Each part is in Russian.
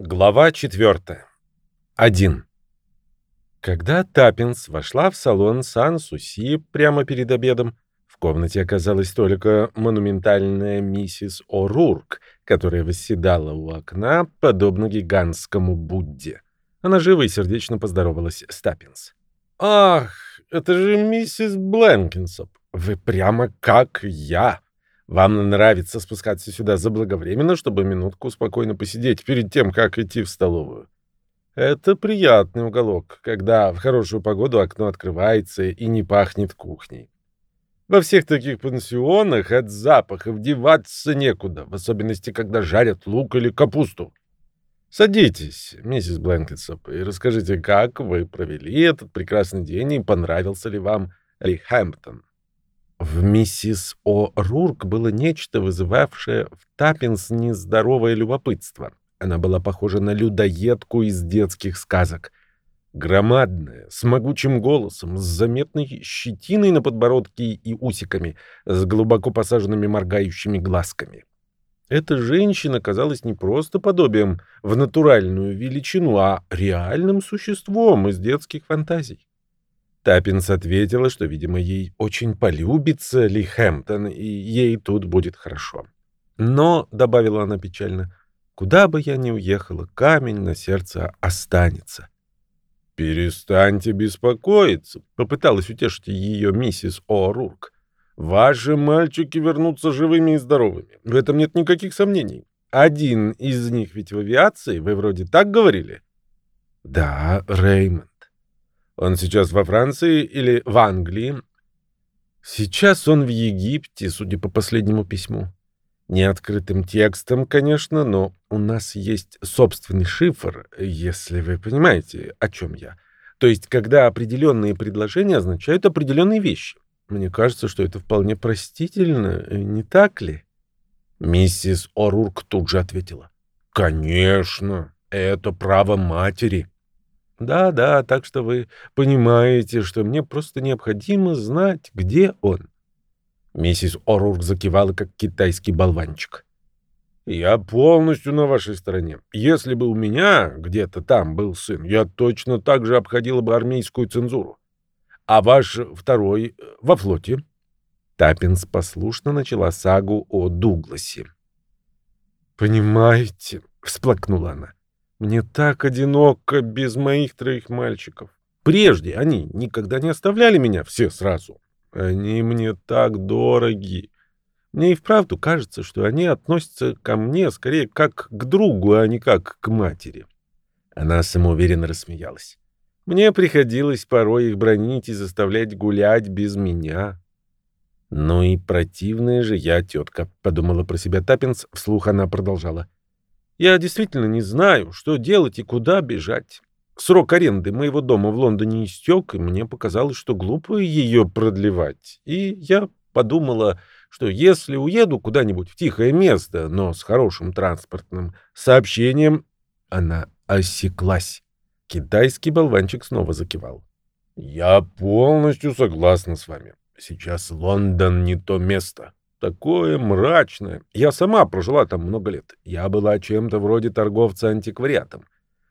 Глава 4. 1. Когда Таппинс вошла в салон Сан-Суси прямо перед обедом, в комнате оказалась только монументальная миссис О'Рурк, которая восседала у окна, подобно гигантскому Будде. Она живо и сердечно поздоровалась с Таппинс. «Ах, это же миссис Бленкинсоп! Вы прямо как я!» Вам нравится спускаться сюда заблаговременно, чтобы минутку спокойно посидеть перед тем, как идти в столовую. Это приятный уголок, когда в хорошую погоду окно открывается и не пахнет кухней. Во всех таких пансионах от запахов деваться некуда, в особенности, когда жарят лук или капусту. Садитесь, миссис Бленкетсоп, и расскажите, как вы провели этот прекрасный день и понравился ли вам Ли Хэмптон. В миссис О. Рурк было нечто, вызывавшее в Таппинс нездоровое любопытство. Она была похожа на людоедку из детских сказок. Громадная, с могучим голосом, с заметной щетиной на подбородке и усиками, с глубоко посаженными моргающими глазками. Эта женщина казалась не просто подобием в натуральную величину, а реальным существом из детских фантазий. Таппинс ответила, что, видимо, ей очень полюбится Ли Хэмптон, и ей тут будет хорошо. Но, — добавила она печально, — куда бы я ни уехала, камень на сердце останется. «Перестаньте беспокоиться», — попыталась утешить ее миссис О'Рурк. «Ваши мальчики вернутся живыми и здоровыми. В этом нет никаких сомнений. Один из них ведь в авиации, вы вроде так говорили?» «Да, Реймонд. Он сейчас во Франции или в Англии? Сейчас он в Египте, судя по последнему письму. Не открытым текстом, конечно, но у нас есть собственный шифр, если вы понимаете, о чем я. То есть, когда определенные предложения означают определенные вещи. Мне кажется, что это вполне простительно, не так ли? Миссис О'Рурк тут же ответила. Конечно, это право матери. Да-да, так что вы понимаете, что мне просто необходимо знать, где он. Миссис О'Рурк закивала, как китайский болванчик. «Я полностью на вашей стороне. Если бы у меня где-то там был сын, я точно так же обходила бы армейскую цензуру. А ваш второй э, во флоте?» Таппинс послушно начала сагу о Дугласе. «Понимаете», — всплакнула она, мне так одиноко без моих троих мальчиков. Прежде они никогда не оставляли меня все сразу. Они мне так дороги. Мне и вправду кажется, что они относятся ко мне скорее как к другу, а не как к матери. Она самоуверенно рассмеялась. Мне приходилось порой их бронить и заставлять гулять без меня. «Ну и противная же я тетка», — подумала про себя Таппинс, вслух она продолжала. Я действительно не знаю, что делать и куда бежать. Срок аренды моего дома в Лондоне истек, и мне показалось, что глупо ее продлевать. И я подумала, что если уеду куда-нибудь в тихое место, но с хорошим транспортным сообщением, она осеклась. Китайский болванчик снова закивал. «Я полностью согласна с вами. Сейчас Лондон не то место такое мрачное. Я сама прожила там много лет. Я была чем-то вроде торговца антиквариатом.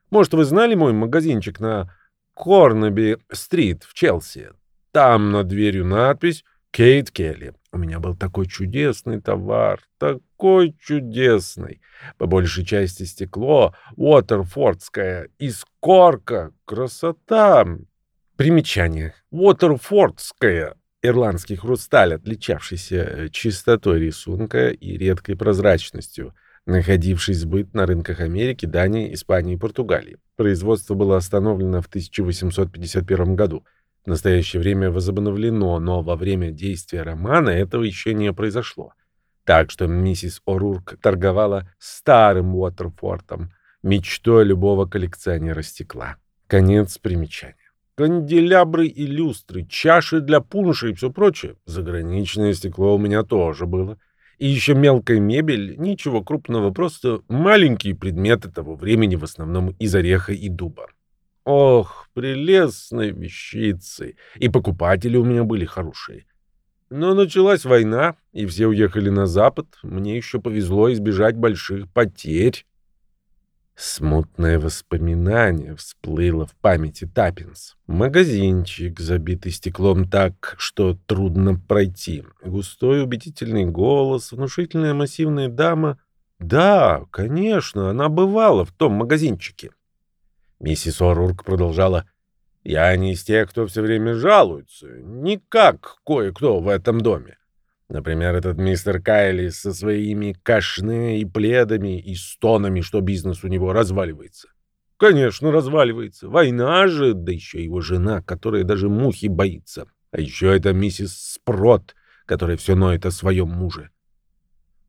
Может, вы знали мой магазинчик на Корнаби-стрит в Челси? Там над дверью надпись «Кейт Келли». У меня был такой чудесный товар, такой чудесный. По большей части стекло, Уотерфордское, из корка, красота. Примечание. Уотерфордское Ирландский хрусталь, отличавшийся э, чистотой рисунка и редкой прозрачностью, находивший сбыт на рынках Америки, Дании, Испании и Португалии. Производство было остановлено в 1851 году. В настоящее время возобновлено, но во время действия романа этого еще не произошло. Так что миссис О'Рурк торговала старым Уотерфортом, мечтой любого коллекционера стекла. Конец примечания канделябры и люстры, чаши для пунша и все прочее. Заграничное стекло у меня тоже было. И еще мелкая мебель, ничего крупного, просто маленькие предметы того времени, в основном из ореха и дуба. Ох, прелестные вещицы! И покупатели у меня были хорошие. Но началась война, и все уехали на запад. Мне еще повезло избежать больших потерь. Смутное воспоминание всплыло в памяти Таппинс. Магазинчик, забитый стеклом так, что трудно пройти. Густой убедительный голос, внушительная массивная дама. Да, конечно, она бывала в том магазинчике. Миссис О'Рурк продолжала. «Я не из тех, кто все время жалуется. Никак кое-кто в этом доме. Например, этот мистер Кайли со своими кашне и пледами и стонами, что бизнес у него разваливается. Конечно, разваливается. Война же, да еще его жена, которая даже мухи боится. А еще это миссис Спрот, которая все ноет о своем муже.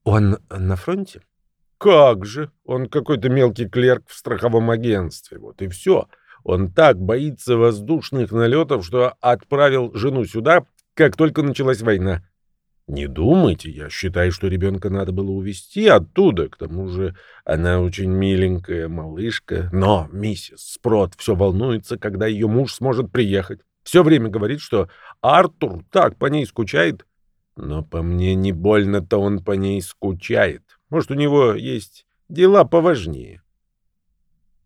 Он на фронте? Как же? Он какой-то мелкий клерк в страховом агентстве. Вот и все. Он так боится воздушных налетов, что отправил жену сюда, как только началась война. Не думайте, я считаю, что ребенка надо было увезти оттуда. К тому же она очень миленькая малышка. Но миссис Спрот все волнуется, когда ее муж сможет приехать. Все время говорит, что Артур так по ней скучает. Но по мне не больно-то он по ней скучает. Может, у него есть дела поважнее.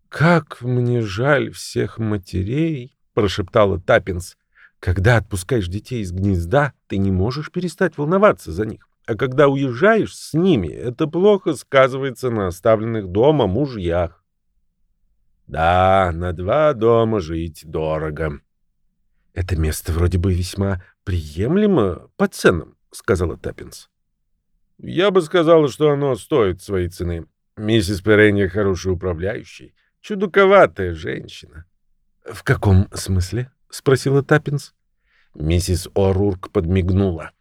«Как мне жаль всех матерей!» — прошептала Таппинс. Когда отпускаешь детей из гнезда, ты не можешь перестать волноваться за них. А когда уезжаешь с ними, это плохо сказывается на оставленных дома мужьях. Да, на два дома жить дорого. Это место вроде бы весьма приемлемо по ценам, сказала Таппинс. Я бы сказала, что оно стоит своей цены. Миссис Перенья хороший управляющий, чудаковатая женщина. В каком смысле? — спросила Таппинс. Миссис О'Рурк подмигнула.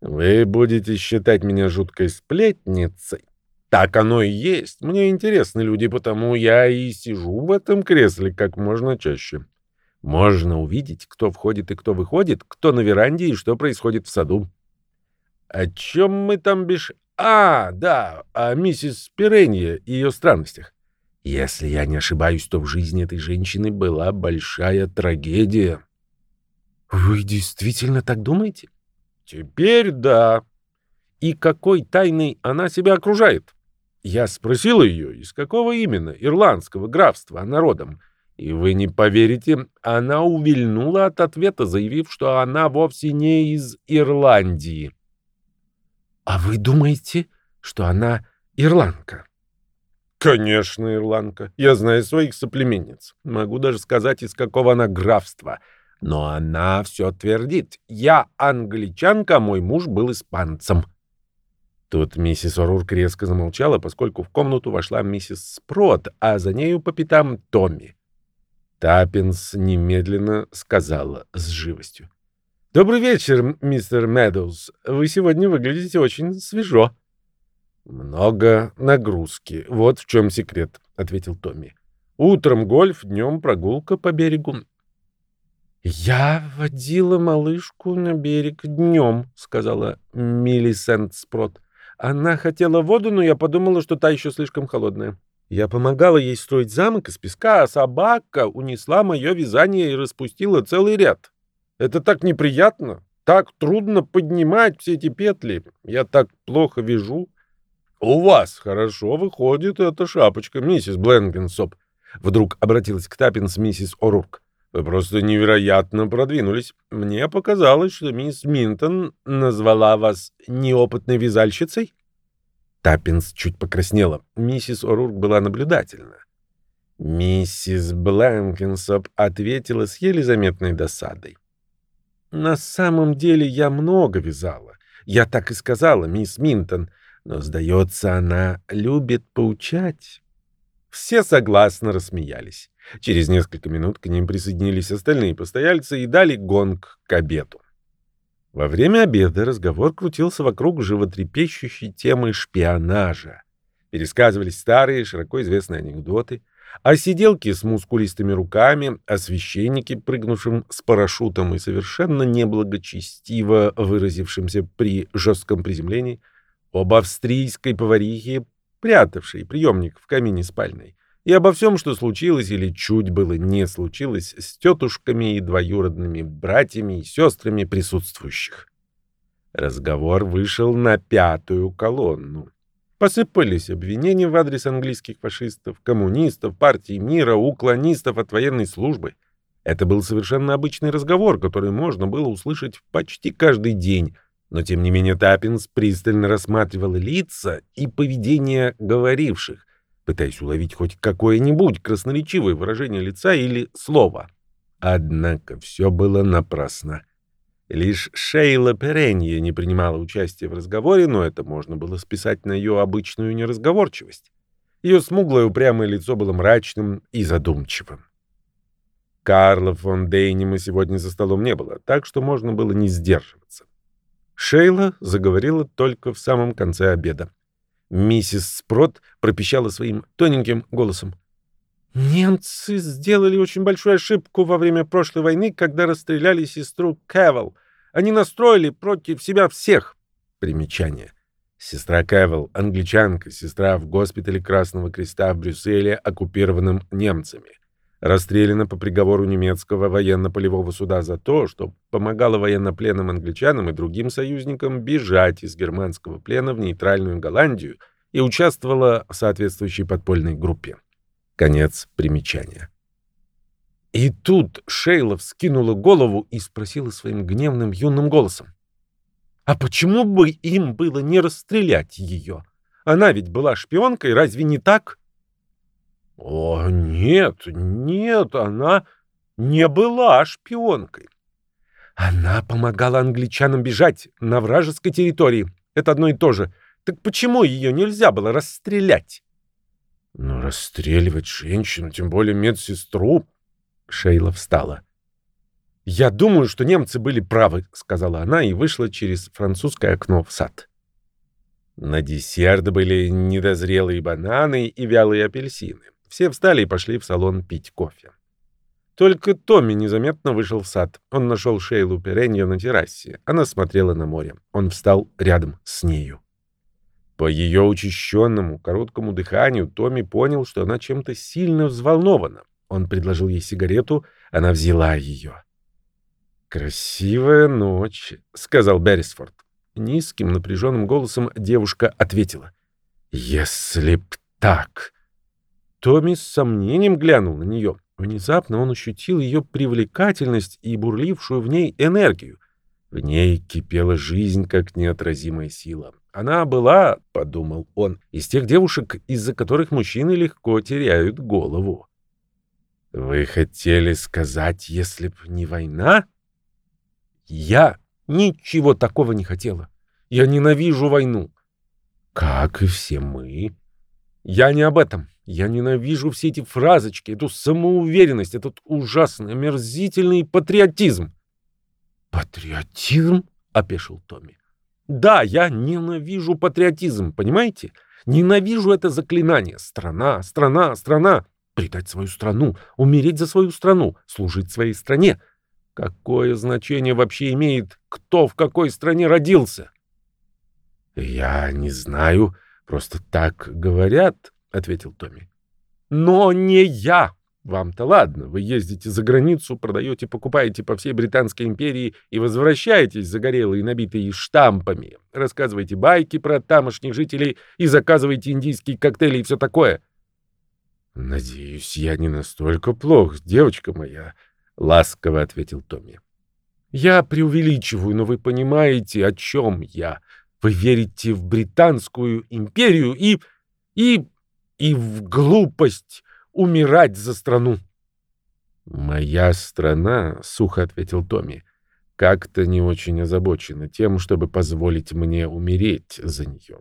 «Вы будете считать меня жуткой сплетницей. Так оно и есть. Мне интересны люди, потому я и сижу в этом кресле как можно чаще. Можно увидеть, кто входит и кто выходит, кто на веранде и что происходит в саду. О чем мы там бишь... А, да, о миссис Пиренье и ее странностях. Если я не ошибаюсь, то в жизни этой женщины была большая трагедия. Вы действительно так думаете? Теперь да. И какой тайной она себя окружает? Я спросил ее, из какого именно ирландского графства она родом. И вы не поверите, она увильнула от ответа, заявив, что она вовсе не из Ирландии. А вы думаете, что она ирландка? Конечно, ирландка. Я знаю своих соплеменниц. Могу даже сказать, из какого она графства. Но она все твердит. Я англичанка, а мой муж был испанцем. Тут миссис О'Рурк резко замолчала, поскольку в комнату вошла миссис Спрот, а за нею по пятам Томми. Таппинс немедленно сказала с живостью. «Добрый вечер, мистер Медоуз. Вы сегодня выглядите очень свежо». «Много нагрузки. Вот в чем секрет», — ответил Томми. «Утром гольф, днем прогулка по берегу». «Я водила малышку на берег днем», — сказала Миллисент Спрот. «Она хотела воду, но я подумала, что та еще слишком холодная. Я помогала ей строить замок из песка, а собака унесла мое вязание и распустила целый ряд. Это так неприятно, так трудно поднимать все эти петли. Я так плохо вяжу». «У вас хорошо выходит эта шапочка, миссис Бленкинсоп», — вдруг обратилась к Таппинс миссис О'Рурк. «Вы просто невероятно продвинулись. Мне показалось, что мисс Минтон назвала вас неопытной вязальщицей». Таппинс чуть покраснела. Миссис О'Рурк была наблюдательна. Миссис Бленкинсоп ответила с еле заметной досадой. «На самом деле я много вязала. Я так и сказала, мисс Минтон — но, сдается, она любит поучать. Все согласно рассмеялись. Через несколько минут к ним присоединились остальные постояльцы и дали гонг к обеду. Во время обеда разговор крутился вокруг животрепещущей темы шпионажа. Пересказывались старые, широко известные анекдоты о сиделке с мускулистыми руками, о священнике, прыгнувшем с парашютом и совершенно неблагочестиво выразившемся при жестком приземлении — об австрийской поварихе, прятавшей приемник в камине спальной, и обо всем, что случилось или чуть было не случилось с тетушками и двоюродными братьями и сестрами присутствующих. Разговор вышел на пятую колонну. Посыпались обвинения в адрес английских фашистов, коммунистов, партии мира, уклонистов от военной службы. Это был совершенно обычный разговор, который можно было услышать почти каждый день, но тем не менее Таппинс пристально рассматривал лица и поведение говоривших, пытаясь уловить хоть какое-нибудь красноречивое выражение лица или слово. Однако все было напрасно. Лишь Шейла Перенье не принимала участия в разговоре, но это можно было списать на ее обычную неразговорчивость. Ее смуглое упрямое лицо было мрачным и задумчивым. Карла фон Дейнима сегодня за столом не было, так что можно было не сдерживаться. Шейла заговорила только в самом конце обеда. Миссис Спрот пропищала своим тоненьким голосом. Немцы сделали очень большую ошибку во время прошлой войны, когда расстреляли сестру Кэвел. Они настроили против себя всех. Примечание. Сестра Кэвел, англичанка, сестра в госпитале Красного Креста в Брюсселе, оккупированном немцами. Расстреляна по приговору немецкого военно-полевого суда за то, что помогала военнопленным англичанам и другим союзникам бежать из германского плена в нейтральную Голландию и участвовала в соответствующей подпольной группе. Конец примечания. И тут Шейла вскинула голову и спросила своим гневным юным голосом. «А почему бы им было не расстрелять ее? Она ведь была шпионкой, разве не так?» «О, нет, нет, она не была шпионкой. Она помогала англичанам бежать на вражеской территории. Это одно и то же. Так почему ее нельзя было расстрелять?» Но расстреливать женщину, тем более медсестру... Шейла встала. «Я думаю, что немцы были правы», — сказала она и вышла через французское окно в сад. На десерт были недозрелые бананы и вялые апельсины. Все встали и пошли в салон пить кофе. Только Томми незаметно вышел в сад. Он нашел Шейлу Перенья на террасе. Она смотрела на море. Он встал рядом с нею. По ее учащенному, короткому дыханию Томми понял, что она чем-то сильно взволнована. Он предложил ей сигарету, она взяла ее. «Красивая ночь», — сказал Беррисфорд. Низким напряженным голосом девушка ответила. «Если б так...» Томми с сомнением глянул на нее. Внезапно он ощутил ее привлекательность и бурлившую в ней энергию. В ней кипела жизнь, как неотразимая сила. Она была, — подумал он, — из тех девушек, из-за которых мужчины легко теряют голову. Вы хотели сказать, если б не война? Я ничего такого не хотела. Я ненавижу войну. Как и все мы. Я не об этом. Я ненавижу все эти фразочки, эту самоуверенность, этот ужасный, омерзительный патриотизм. Патриотизм? — опешил Томми. Да, я ненавижу патриотизм, понимаете? Ненавижу это заклинание. Страна, страна, страна. Предать свою страну, умереть за свою страну, служить своей стране. Какое значение вообще имеет, кто в какой стране родился? Я не знаю, просто так говорят, ответил Томми. Но не я. Вам-то ладно, вы ездите за границу, продаете, покупаете по всей Британской империи и возвращаетесь загорелые, набитые штампами. Рассказываете байки про тамошних жителей и заказываете индийские коктейли и все такое. «Надеюсь, я не настолько плох, девочка моя», — ласково ответил Томми. «Я преувеличиваю, но вы понимаете, о чем я. Вы верите в Британскую империю и... и... и в глупость» умирать за страну. «Моя страна», — сухо ответил Томми, — «как-то не очень озабочена тем, чтобы позволить мне умереть за нее».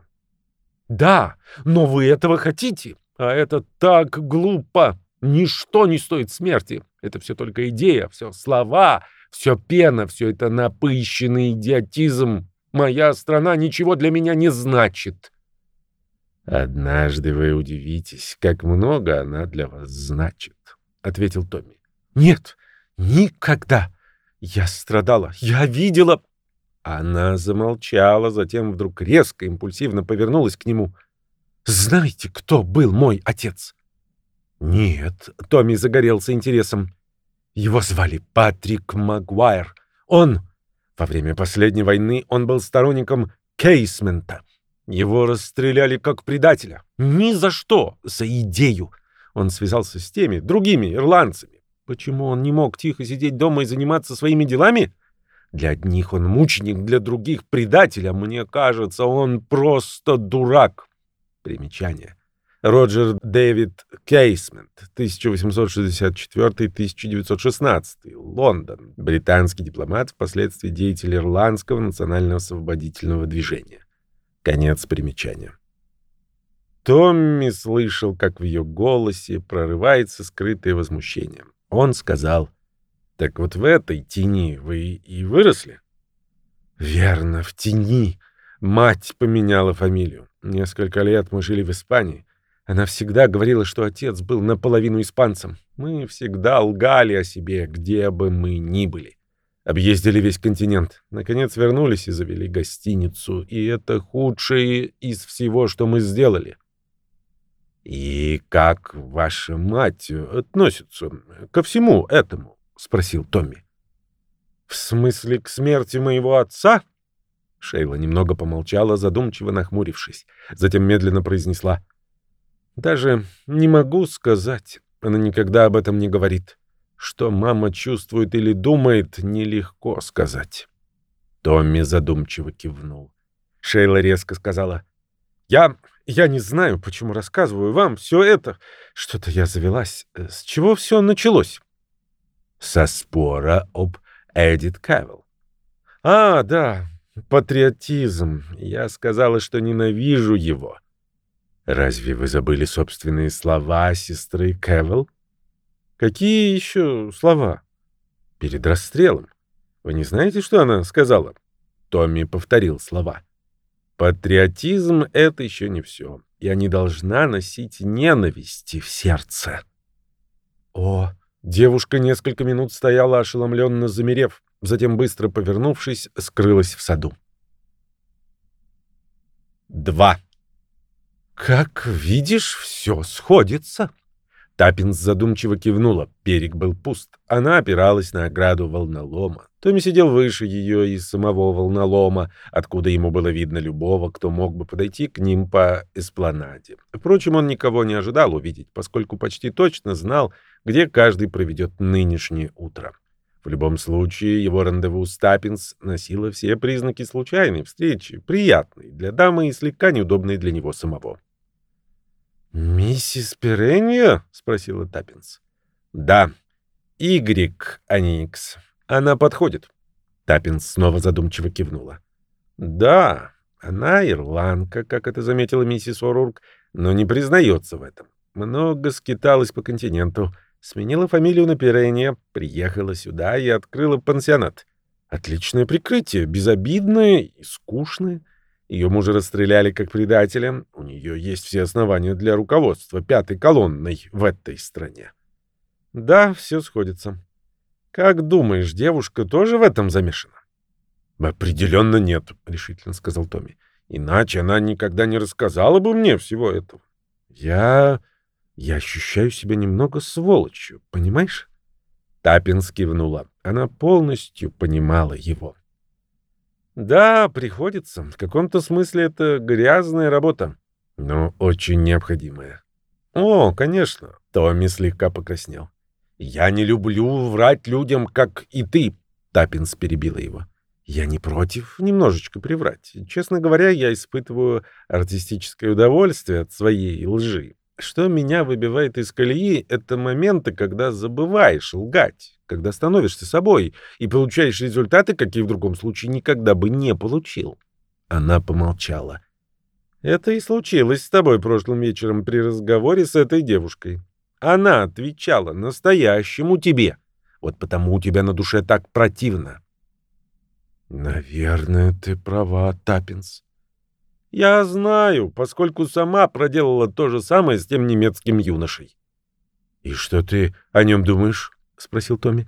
«Да, но вы этого хотите, а это так глупо. Ничто не стоит смерти. Это все только идея, все слова, все пена, все это напыщенный идиотизм. Моя страна ничего для меня не значит. «Однажды вы удивитесь, как много она для вас значит», — ответил Томми. «Нет, никогда. Я страдала, я видела...» Она замолчала, затем вдруг резко, импульсивно повернулась к нему. «Знаете, кто был мой отец?» «Нет», — Томми загорелся интересом. «Его звали Патрик Магуайр. Он...» Во время последней войны он был сторонником Кейсмента. Его расстреляли как предателя. Ни за что. За идею. Он связался с теми, другими ирландцами. Почему он не мог тихо сидеть дома и заниматься своими делами? Для одних он мученик, для других предатель, а мне кажется, он просто дурак. Примечание. Роджер Дэвид Кейсмент, 1864-1916, Лондон, британский дипломат, впоследствии деятель Ирландского национального освободительного движения. Конец примечания. Томми слышал, как в ее голосе прорывается скрытое возмущение. Он сказал, «Так вот в этой тени вы и выросли?» «Верно, в тени. Мать поменяла фамилию. Несколько лет мы жили в Испании. Она всегда говорила, что отец был наполовину испанцем. Мы всегда лгали о себе, где бы мы ни были. Объездили весь континент. Наконец вернулись и завели гостиницу. И это худшее из всего, что мы сделали. «И как ваша мать относится ко всему этому?» — спросил Томми. «В смысле, к смерти моего отца?» Шейла немного помолчала, задумчиво нахмурившись. Затем медленно произнесла — даже не могу сказать. Она никогда об этом не говорит. Что мама чувствует или думает, нелегко сказать. Томми задумчиво кивнул. Шейла резко сказала. «Я... я не знаю, почему рассказываю вам все это. Что-то я завелась. С чего все началось?» «Со спора об Эдит Кавилл». «А, да, патриотизм. Я сказала, что ненавижу его. Разве вы забыли собственные слова сестры Кэвелл? Какие еще слова? Перед расстрелом. Вы не знаете, что она сказала? Томми повторил слова. Патриотизм — это еще не все. Я не должна носить ненависти в сердце. О, девушка несколько минут стояла ошеломленно замерев, затем, быстро повернувшись, скрылась в саду. Два. «Как видишь, все сходится». Таппинс задумчиво кивнула. Берег был пуст. Она опиралась на ограду волнолома. Томми сидел выше ее и самого волнолома, откуда ему было видно любого, кто мог бы подойти к ним по эспланаде. Впрочем, он никого не ожидал увидеть, поскольку почти точно знал, где каждый проведет нынешнее утро. В любом случае, его рандеву с Таппинс носило все признаки случайной встречи, приятной для дамы и слегка неудобной для него самого. «Миссис Перенья?» — спросила Таппинс. «Да. Игрек, а не Икс. Она подходит». Таппинс снова задумчиво кивнула. «Да, она ирландка, как это заметила миссис Орурк, но не признается в этом. Много скиталась по континенту, сменила фамилию на Перенья, приехала сюда и открыла пансионат. Отличное прикрытие, безобидное и скучное». Ее мужа расстреляли как предателя. У нее есть все основания для руководства пятой колонной в этой стране. Да, все сходится. Как думаешь, девушка тоже в этом замешана? Определенно нет, решительно сказал Томми. Иначе она никогда не рассказала бы мне всего этого. Я... я ощущаю себя немного сволочью, понимаешь? Таппинс кивнула. Она полностью понимала его. Да, приходится. В каком-то смысле это грязная работа, но очень необходимая. О, конечно, Томми слегка покраснел. Я не люблю врать людям, как и ты, Таппинс перебила его. Я не против немножечко приврать. Честно говоря, я испытываю артистическое удовольствие от своей лжи. Что меня выбивает из колеи, это моменты, когда забываешь лгать когда становишься собой и получаешь результаты, какие в другом случае никогда бы не получил. Она помолчала. Это и случилось с тобой прошлым вечером при разговоре с этой девушкой. Она отвечала настоящему тебе. Вот потому у тебя на душе так противно. Наверное, ты права, Таппинс. Я знаю, поскольку сама проделала то же самое с тем немецким юношей. И что ты о нем думаешь? — спросил Томми.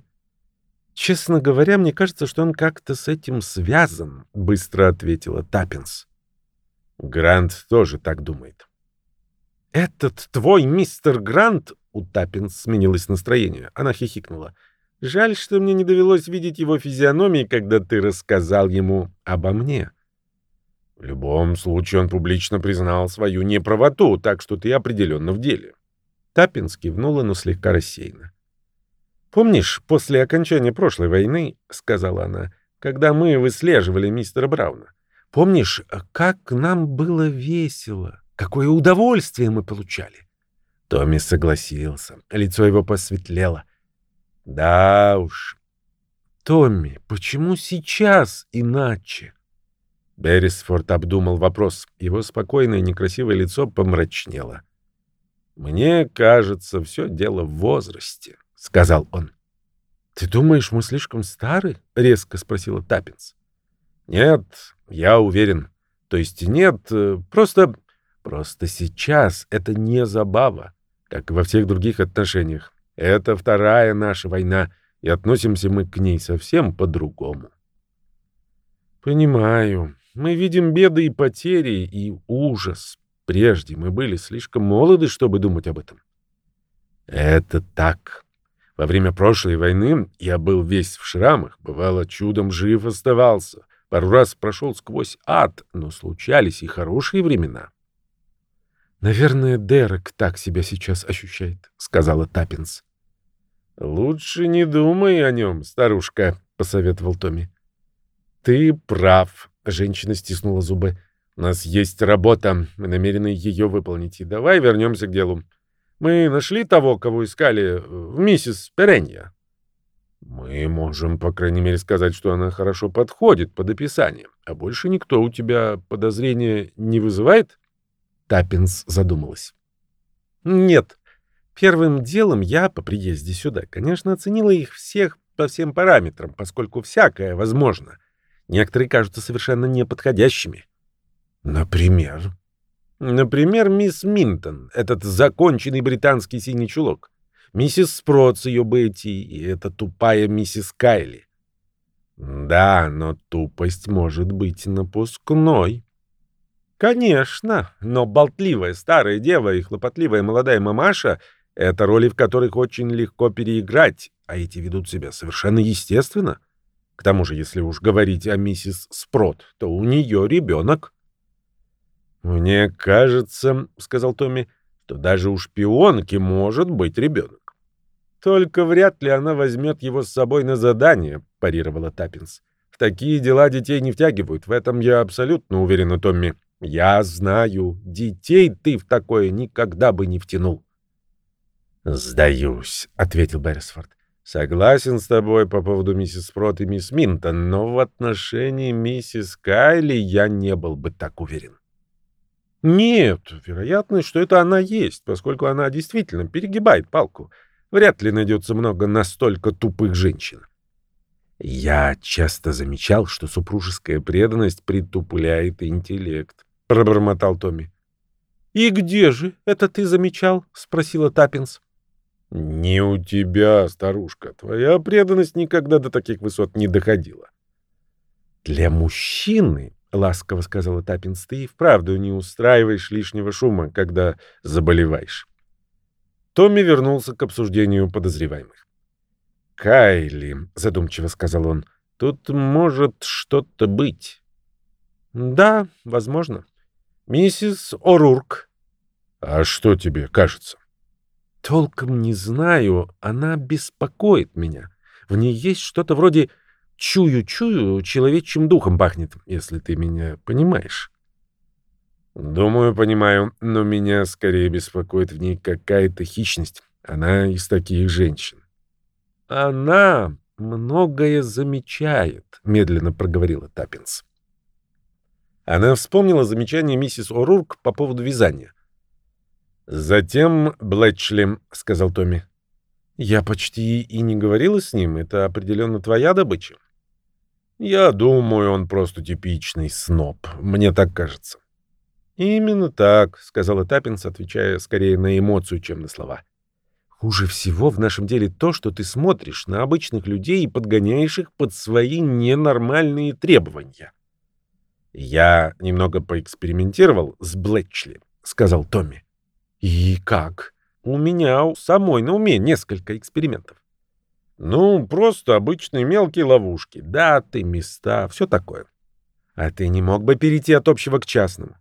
«Честно говоря, мне кажется, что он как-то с этим связан», — быстро ответила Таппинс. «Грант тоже так думает». «Этот твой мистер Грант...» — у Таппинс сменилось настроение. Она хихикнула. «Жаль, что мне не довелось видеть его физиономии, когда ты рассказал ему обо мне». В любом случае он публично признал свою неправоту, так что ты определенно в деле. Таппинс кивнула, но слегка рассеянно. «Помнишь, после окончания прошлой войны, — сказала она, — когда мы выслеживали мистера Брауна, помнишь, как нам было весело, какое удовольствие мы получали?» Томми согласился. Лицо его посветлело. «Да уж. Томми, почему сейчас иначе?» Беррисфорд обдумал вопрос. Его спокойное некрасивое лицо помрачнело. «Мне кажется, все дело в возрасте», — сказал он. «Ты думаешь, мы слишком стары?» — резко спросила Таппинс. «Нет, я уверен. То есть нет, э, просто... Просто сейчас это не забава как и во всех других отношениях. Это вторая наша война, и относимся мы к ней совсем по-другому. Понимаю. Мы видим беды и потери, и ужас. Прежде мы были слишком молоды, чтобы думать об этом. Это так. Во время прошлой войны я был весь в шрамах, бывало, чудом жив оставался. Пару раз прошел сквозь ад, но случались и хорошие времена. «Наверное, Дерек так себя сейчас ощущает», — сказала Таппинс. «Лучше не думай о нем, старушка», — посоветовал Томми. «Ты прав», — женщина стиснула зубы. «У нас есть работа, мы намерены ее выполнить. И давай вернемся к делу. Мы нашли того, кого искали, в миссис Перенья». «Мы можем, по крайней мере, сказать, что она хорошо подходит под описание. А больше никто у тебя подозрения не вызывает?» Таппинс задумалась. «Нет. Первым делом я по приезде сюда, конечно, оценила их всех по всем параметрам, поскольку всякое возможно. Некоторые кажутся совершенно неподходящими. Например? Например, мисс Минтон, этот законченный британский синий чулок. Миссис Спрот с ее Бетти и эта тупая миссис Кайли. Да, но тупость может быть напускной. Конечно, но болтливая старая дева и хлопотливая молодая мамаша — это роли, в которых очень легко переиграть, а эти ведут себя совершенно естественно. К тому же, если уж говорить о миссис Спрот, то у нее ребенок. «Мне кажется, — сказал Томми, — что даже у шпионки может быть ребенок. Только вряд ли она возьмет его с собой на задание, — парировала Таппинс. В такие дела детей не втягивают, в этом я абсолютно уверена, Томми. Я знаю, детей ты в такое никогда бы не втянул. Сдаюсь, ответил Беррисфорд. Согласен с тобой по поводу миссис Прот и мисс Минтон, но в отношении миссис Кайли я не был бы так уверен. Нет, вероятность, что это она есть, поскольку она действительно перегибает палку. Вряд ли найдется много настолько тупых женщин. Я часто замечал, что супружеская преданность притупляет интеллект пробормотал Томми. «И где же это ты замечал?» — спросила Таппинс. «Не у тебя, старушка. Твоя преданность никогда до таких высот не доходила». «Для мужчины, — ласково сказала Таппинс, — ты вправду не устраиваешь лишнего шума, когда заболеваешь». Томми вернулся к обсуждению подозреваемых. «Кайли», — задумчиво сказал он, — «тут может что-то быть». «Да, возможно. «Миссис О'Рурк». «А что тебе кажется?» «Толком не знаю. Она беспокоит меня. В ней есть что-то вроде «чую-чую, человечьим духом пахнет», если ты меня понимаешь». «Думаю, понимаю, но меня скорее беспокоит в ней какая-то хищность. Она из таких женщин». «Она многое замечает», — медленно проговорила Таппинс. Она вспомнила замечание миссис О'Рурк по поводу вязания. «Затем Блэтчли», — сказал Томми. «Я почти и не говорила с ним. Это определенно твоя добыча». «Я думаю, он просто типичный сноб. Мне так кажется». «Именно так», — сказала Таппинс, отвечая скорее на эмоцию, чем на слова. «Хуже всего в нашем деле то, что ты смотришь на обычных людей и подгоняешь их под свои ненормальные требования. «Я немного поэкспериментировал с Блэтчли», — сказал Томми. «И как?» «У меня самой на уме несколько экспериментов». «Ну, просто обычные мелкие ловушки, даты, места, все такое». А ты не мог бы перейти от общего к частному?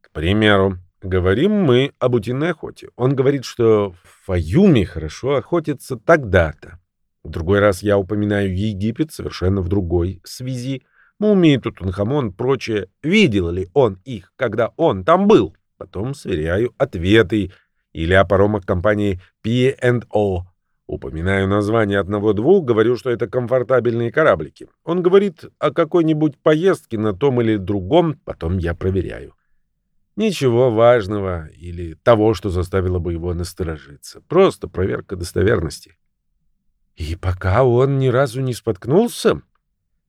К примеру, говорим мы об утиной охоте. Он говорит, что в Фаюме хорошо охотиться тогда-то. В другой раз я упоминаю Египет совершенно в другой связи. Мумии, Тутанхамон, прочее. Видел ли он их, когда он там был? Потом сверяю ответы. Или о паромах компании P&O. Упоминаю название одного-двух, говорю, что это комфортабельные кораблики. Он говорит о какой-нибудь поездке на том или другом, потом я проверяю. Ничего важного или того, что заставило бы его насторожиться. Просто проверка достоверности. И пока он ни разу не споткнулся?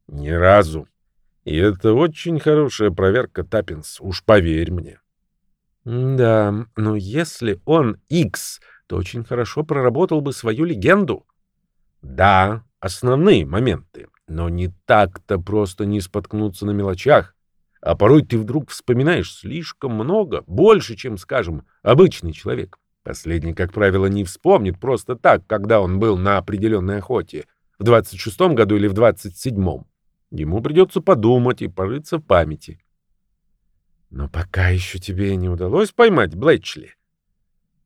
Ни разу. И это очень хорошая проверка, Таппинс, уж поверь мне. Да, но если он X, то очень хорошо проработал бы свою легенду. Да, основные моменты, но не так-то просто не споткнуться на мелочах. А порой ты вдруг вспоминаешь слишком много, больше, чем, скажем, обычный человек. Последний, как правило, не вспомнит просто так, когда он был на определенной охоте, в 26-м году или в 27-м. Ему придется подумать и порыться в памяти. Но пока еще тебе не удалось поймать Блэчли.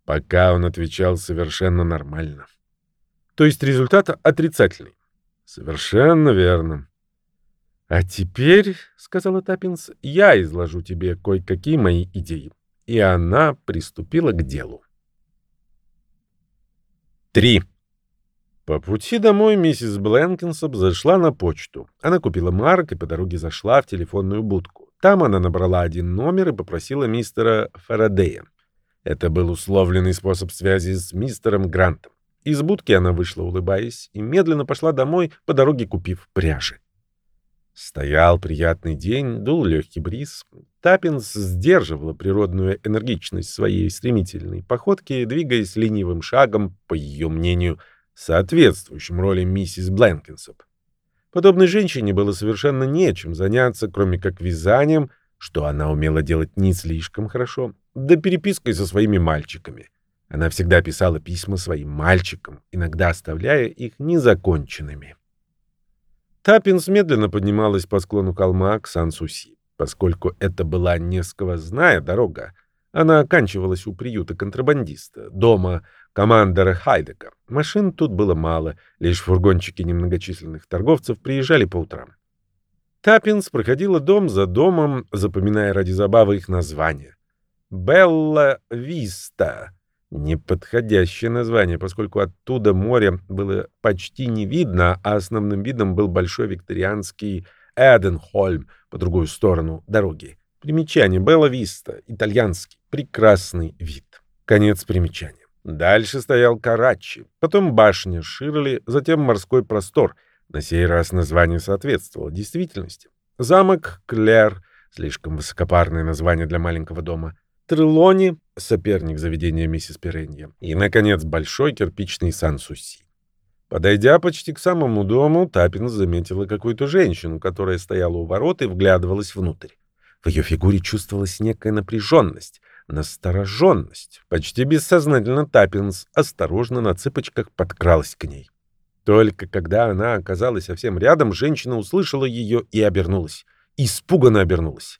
Пока он отвечал совершенно нормально. То есть результат отрицательный. Совершенно верно. А теперь, — сказала Таппинс, — я изложу тебе кое-какие мои идеи. И она приступила к делу. 3. По пути домой миссис Бленкинсоп зашла на почту. Она купила марк и по дороге зашла в телефонную будку. Там она набрала один номер и попросила мистера Фарадея. Это был условленный способ связи с мистером Грантом. Из будки она вышла, улыбаясь, и медленно пошла домой, по дороге купив пряжи. Стоял приятный день, дул легкий бриз. Таппинс сдерживала природную энергичность своей стремительной походки, двигаясь ленивым шагом, по ее мнению, соответствующим роли миссис Бленкинсоп. Подобной женщине было совершенно нечем заняться, кроме как вязанием, что она умела делать не слишком хорошо, да перепиской со своими мальчиками. Она всегда писала письма своим мальчикам, иногда оставляя их незаконченными. Таппинс медленно поднималась по склону холма к Сан-Суси. Поскольку это была не сквозная дорога, она оканчивалась у приюта контрабандиста, дома командора Хайдека. Машин тут было мало, лишь фургончики немногочисленных торговцев приезжали по утрам. Таппинс проходила дом за домом, запоминая ради забавы их названия. «Белла Виста» — неподходящее название, поскольку оттуда море было почти не видно, а основным видом был большой викторианский Эденхольм по другую сторону дороги. Примечание Белла Виста, итальянский, прекрасный вид. Конец примечания. Дальше стоял Карачи, потом башня Ширли, затем морской простор. На сей раз название соответствовало действительности. Замок Клер, слишком высокопарное название для маленького дома. Трелони, соперник заведения миссис Перенья. И, наконец, большой кирпичный Сан-Суси. Подойдя почти к самому дому, Таппинс заметила какую-то женщину, которая стояла у ворот и вглядывалась внутрь. В ее фигуре чувствовалась некая напряженность — настороженность. Почти бессознательно Таппинс осторожно на цыпочках подкралась к ней. Только когда она оказалась совсем рядом, женщина услышала ее и обернулась. Испуганно обернулась.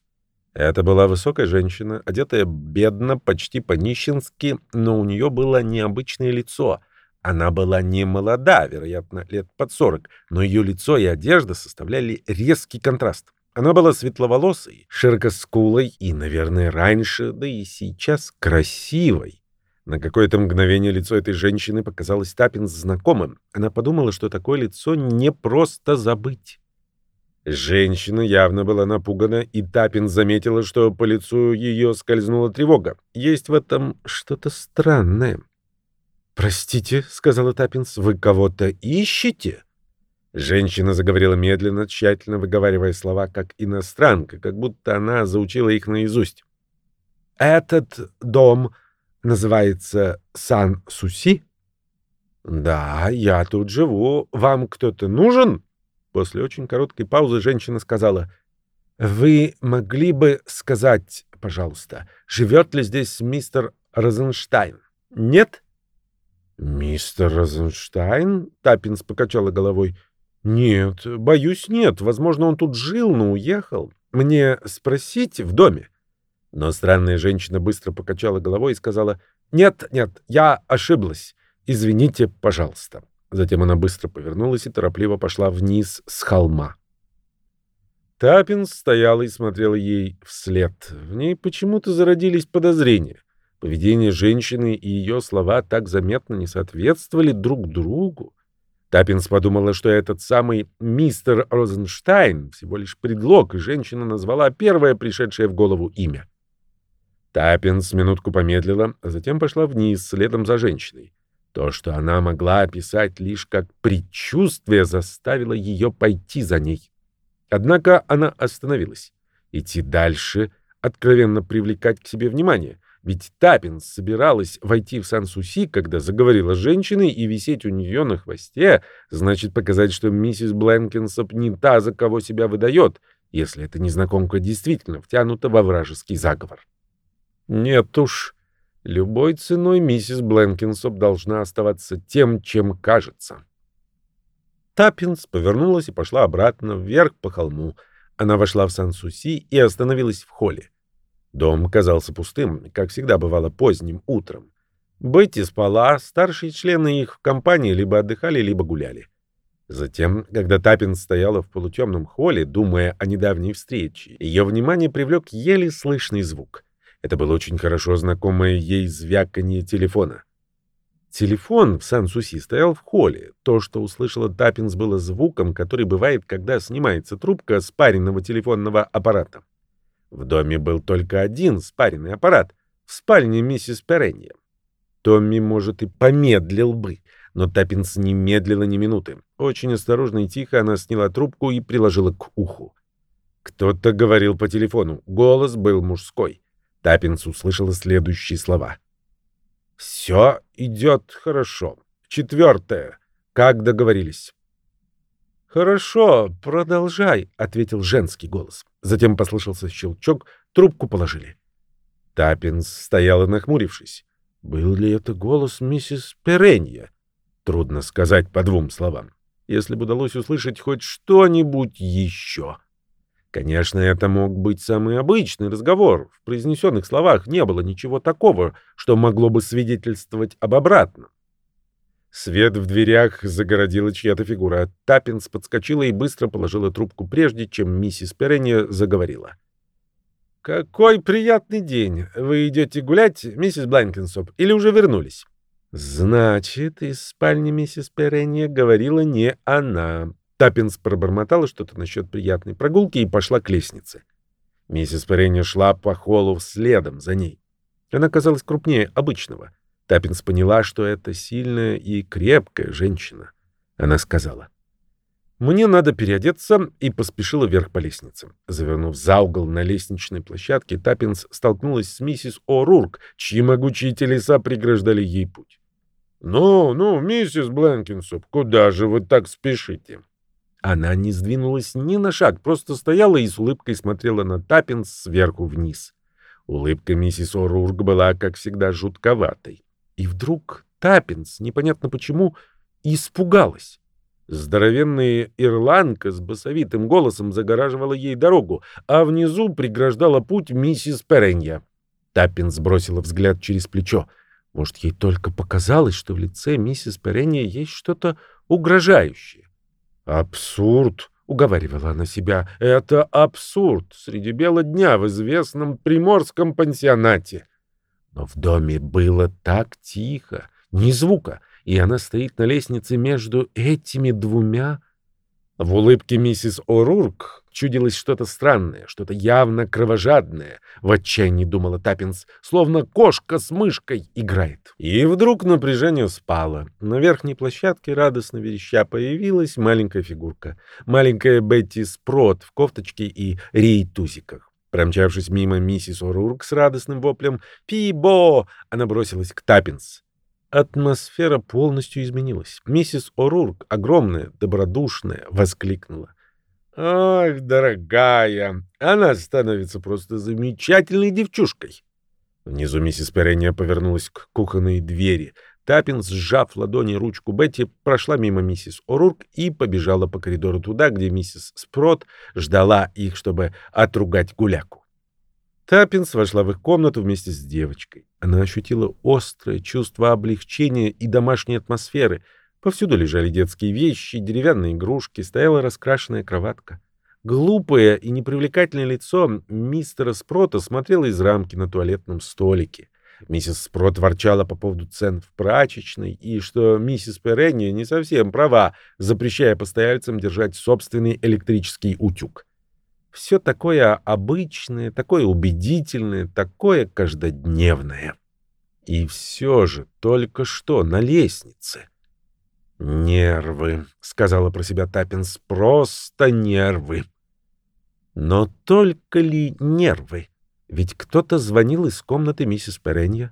Это была высокая женщина, одетая бедно, почти по-нищенски, но у нее было необычное лицо. Она была не молода, вероятно, лет под сорок, но ее лицо и одежда составляли резкий контраст. Она была светловолосой, широкоскулой и, наверное, раньше, да и сейчас красивой. На какое-то мгновение лицо этой женщины показалось Таппинс знакомым. Она подумала, что такое лицо непросто забыть. Женщина явно была напугана, и Таппинс заметила, что по лицу ее скользнула тревога. Есть в этом что-то странное. «Простите», — сказала Таппинс, — «вы кого-то ищете?» Женщина заговорила медленно, тщательно выговаривая слова как иностранка, как будто она заучила их наизусть. «Этот дом называется Сан-Суси?» «Да, я тут живу. Вам кто-то нужен?» После очень короткой паузы женщина сказала, «Вы могли бы сказать, пожалуйста, живет ли здесь мистер Розенштайн? Нет?» «Мистер Розенштайн?» — Таппинс покачала головой. «Нет, боюсь, нет. Возможно, он тут жил, но уехал. Мне спросить в доме?» Но странная женщина быстро покачала головой и сказала, «Нет, нет, я ошиблась. Извините, пожалуйста». Затем она быстро повернулась и торопливо пошла вниз с холма. Таппинс стояла и смотрела ей вслед. В ней почему-то зародились подозрения. Поведение женщины и ее слова так заметно не соответствовали друг другу. Таппинс подумала, что этот самый мистер Розенштайн всего лишь предлог, и женщина назвала первое пришедшее в голову имя. Таппинс минутку помедлила, а затем пошла вниз, следом за женщиной. То, что она могла описать лишь как предчувствие, заставило ее пойти за ней. Однако она остановилась. Идти дальше — откровенно привлекать к себе внимание. Ведь Таппинс собиралась войти в Сан-Суси, когда заговорила с женщиной, и висеть у нее на хвосте, значит показать, что миссис Бленкинсоп не та, за кого себя выдает, если эта незнакомка действительно втянута во вражеский заговор. Нет уж, любой ценой миссис Бленкинсоп должна оставаться тем, чем кажется. Таппинс повернулась и пошла обратно вверх по холму. Она вошла в Сан-Суси и остановилась в холле. Дом казался пустым, как всегда бывало поздним утром. Бетти спала, старшие члены их компании либо отдыхали, либо гуляли. Затем, когда Таппинс стояла в полутемном холле, думая о недавней встрече, ее внимание привлек еле слышный звук. Это было очень хорошо знакомое ей звяканье телефона. Телефон в Сан-Суси стоял в холле. То, что услышала Таппинс, было звуком, который бывает, когда снимается трубка спаренного телефонного аппарата. В доме был только один спаренный аппарат — в спальне миссис Перенья. Томми, может, и помедлил бы, но Таппинс не медлила ни минуты. Очень осторожно и тихо она сняла трубку и приложила к уху. Кто-то говорил по телефону. Голос был мужской. Таппинс услышала следующие слова — все идет хорошо. Четвертое. Как договорились. Хорошо, продолжай, ответил женский голос. Затем послышался щелчок, трубку положили. Таппинс стояла нахмурившись. Был ли это голос миссис Перенья? Трудно сказать по двум словам. Если бы удалось услышать хоть что-нибудь еще. Конечно, это мог быть самый обычный разговор. В произнесенных словах не было ничего такого, что могло бы свидетельствовать об обратном. Свет в дверях загородила чья-то фигура. Таппинс подскочила и быстро положила трубку, прежде чем миссис Перенни заговорила. «Какой приятный день! Вы идете гулять, миссис Бленкинсоп, или уже вернулись?» «Значит, из спальни миссис Перенни говорила не она», Таппинс пробормотала что-то насчет приятной прогулки и пошла к лестнице. Миссис Перенни шла по холлу следом за ней. Она казалась крупнее обычного. Таппинс поняла, что это сильная и крепкая женщина. Она сказала, «Мне надо переодеться», и поспешила вверх по лестнице. Завернув за угол на лестничной площадке, Таппинс столкнулась с миссис О'Рурк, чьи могучие телеса преграждали ей путь. «Ну, ну, миссис Бленкинсоп, куда же вы так спешите?» Она не сдвинулась ни на шаг, просто стояла и с улыбкой смотрела на Таппинс сверху вниз. Улыбка миссис О'Рурк была, как всегда, жутковатой. И вдруг Таппинс, непонятно почему, испугалась. Здоровенная ирландка с басовитым голосом загораживала ей дорогу, а внизу преграждала путь миссис Перенья. Таппинс бросила взгляд через плечо. Может, ей только показалось, что в лице миссис Перенья есть что-то угрожающее. «Абсурд!» — уговаривала она себя. «Это абсурд среди бела дня в известном приморском пансионате». Но в доме было так тихо, ни звука, и она стоит на лестнице между этими двумя в улыбке миссис О'Рурк чудилось что-то странное, что-то явно кровожадное, в отчаянии думала Таппинс, словно кошка с мышкой играет. И вдруг напряжение спало. На верхней площадке радостно вереща появилась маленькая фигурка. Маленькая Бетти Спрот в кофточке и рейтузиках. Промчавшись мимо миссис О'Рурк с радостным воплем «Пибо!», она бросилась к Таппинс. Атмосфера полностью изменилась. Миссис О'Рурк, огромная, добродушная, воскликнула. «Ах, дорогая, она становится просто замечательной девчушкой!» Внизу миссис Перенья повернулась к кухонной двери. Таппинс, сжав в ладони ручку Бетти, прошла мимо миссис О'Рурк и побежала по коридору туда, где миссис Спрот ждала их, чтобы отругать гуляку. Таппинс вошла в их комнату вместе с девочкой. Она ощутила острое чувство облегчения и домашней атмосферы. Повсюду лежали детские вещи, деревянные игрушки, стояла раскрашенная кроватка. Глупое и непривлекательное лицо мистера Спрота смотрело из рамки на туалетном столике. Миссис Спрот ворчала по поводу цен в прачечной и что миссис Перенни не совсем права, запрещая постояльцам держать собственный электрический утюг. Все такое обычное, такое убедительное, такое каждодневное. И все же только что на лестнице. «Нервы», — сказала про себя Таппинс, — «просто нервы». Но только ли нервы? Ведь кто-то звонил из комнаты миссис Перенья.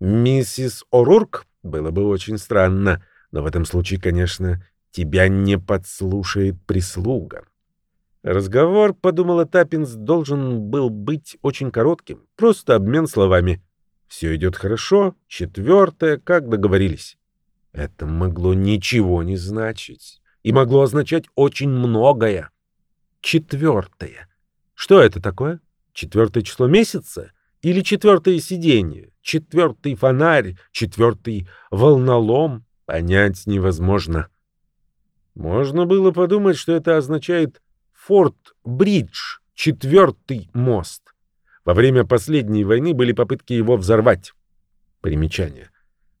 Миссис О'Рурк было бы очень странно, но в этом случае, конечно, тебя не подслушает прислуга. Разговор, подумала Таппинс, должен был быть очень коротким. Просто обмен словами. Все идет хорошо. Четвертое, как договорились. Это могло ничего не значить. И могло означать очень многое. Четвертое. Что это такое? Четвертое число месяца? Или четвертое сиденье? Четвертый фонарь? Четвертый волнолом? Понять невозможно. Можно было подумать, что это означает Форт-Бридж, четвертый мост. Во время последней войны были попытки его взорвать. Примечание.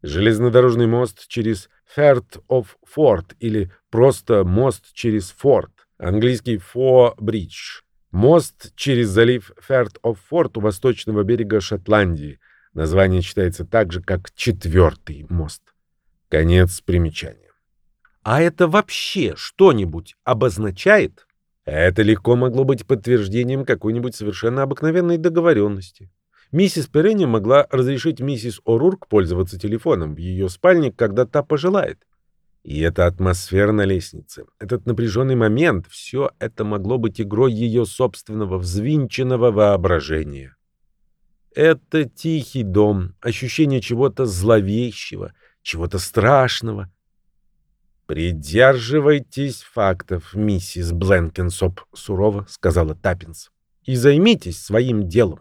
Железнодорожный мост через Ферт оф Форт или просто мост через Форт. Английский Фо-Бридж. Мост через залив Ферт оф Форт у восточного берега Шотландии. Название читается так же, как четвертый мост. Конец примечания. А это вообще что-нибудь обозначает? Это легко могло быть подтверждением какой-нибудь совершенно обыкновенной договоренности. Миссис Перенни могла разрешить миссис О'Рурк пользоваться телефоном в ее спальне, когда та пожелает. И эта атмосфера на лестнице, этот напряженный момент, все это могло быть игрой ее собственного взвинченного воображения. Это тихий дом, ощущение чего-то зловещего, чего-то страшного, «Придерживайтесь фактов, миссис Бленкенсоп», — сурово сказала Таппинс, — «и займитесь своим делом».